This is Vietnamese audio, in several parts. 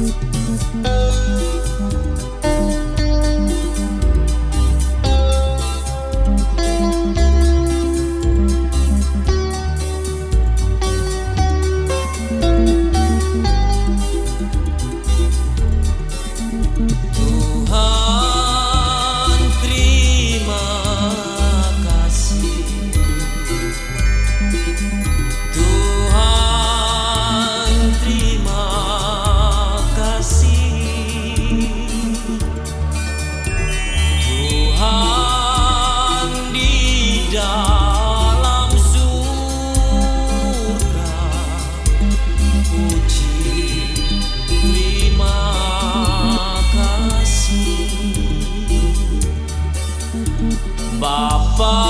Thank mm -hmm. you. fall.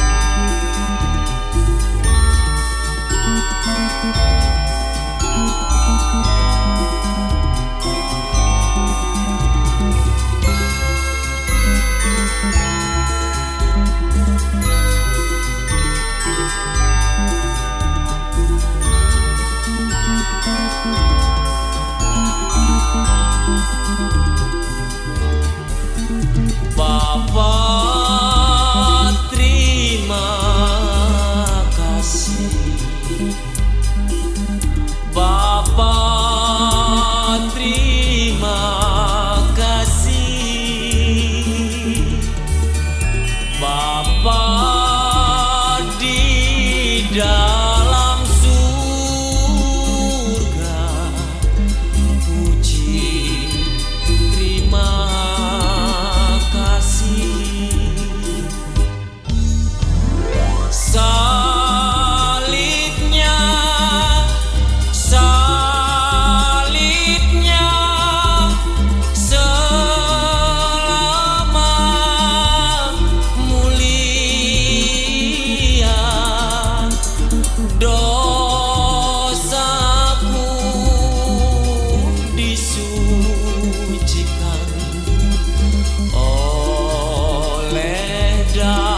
die. let down.